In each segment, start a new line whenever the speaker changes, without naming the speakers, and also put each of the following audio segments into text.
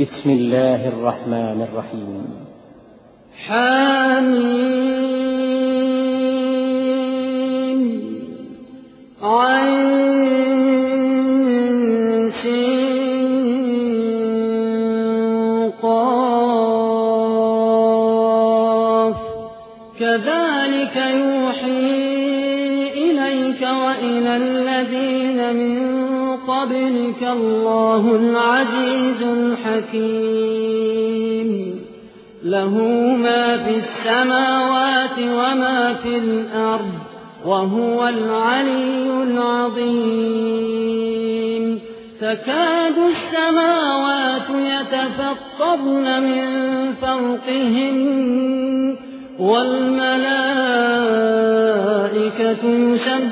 بسم الله الرحمن الرحيم.
حميم عين قاف. كذلك يوحي إليك وإلى الذين من قبلك الله العزيز الحكيم. له ما في السماوات وما في الأرض وهو العلي العظيم. تكاد السماوات يتفطرن من فوقهم والملائكة يسبحون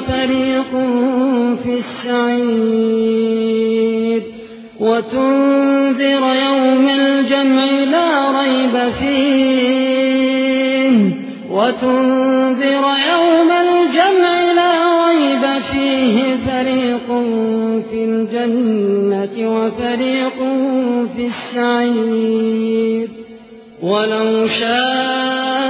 وفريق في السعير. وتنذر يوم الجمع لا ريب فيه. وتنذر يوم الجمع لا ريب فيه. فريق في الجنة وفريق في السعير. ولو شاء